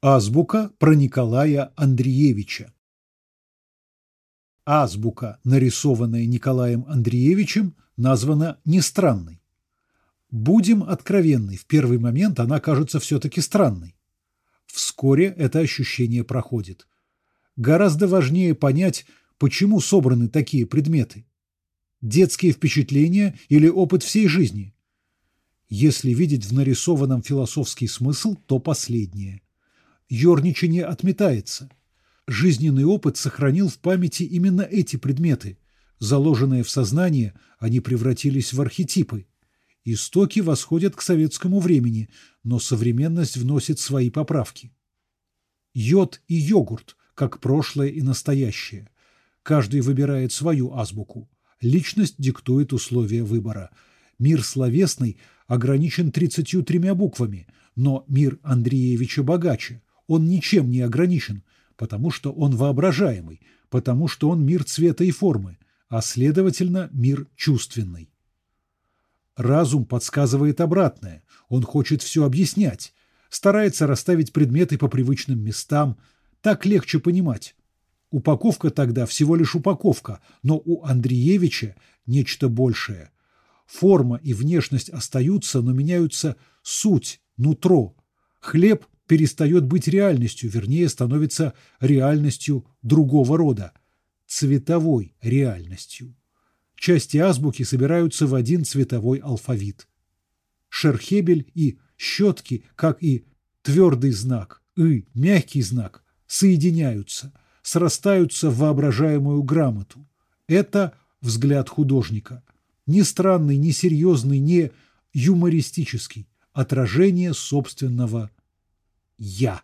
Азбука про Николая Андреевича. Азбука, нарисованная Николаем Андреевичем, названа нестранной. Будем откровенны, в первый момент она кажется все-таки странной. Вскоре это ощущение проходит. Гораздо важнее понять, почему собраны такие предметы. Детские впечатления или опыт всей жизни? Если видеть в нарисованном философский смысл, то последнее – Ёрничание отметается. Жизненный опыт сохранил в памяти именно эти предметы. Заложенные в сознание, они превратились в архетипы. Истоки восходят к советскому времени, но современность вносит свои поправки. Йод и йогурт, как прошлое и настоящее. Каждый выбирает свою азбуку. Личность диктует условия выбора. Мир словесный ограничен 33 буквами, но мир Андреевича богаче – он ничем не ограничен, потому что он воображаемый, потому что он мир цвета и формы, а следовательно мир чувственный. Разум подсказывает обратное, он хочет все объяснять, старается расставить предметы по привычным местам, так легче понимать. Упаковка тогда всего лишь упаковка, но у Андреевича нечто большее. Форма и внешность остаются, но меняются суть, нутро. Хлеб перестает быть реальностью, вернее, становится реальностью другого рода, цветовой реальностью. Части азбуки собираются в один цветовой алфавит. Шерхебель и щетки, как и твердый знак, и мягкий знак, соединяются, срастаются в воображаемую грамоту. Это взгляд художника. Ни странный, ни серьезный, ни юмористический. Отражение собственного «я».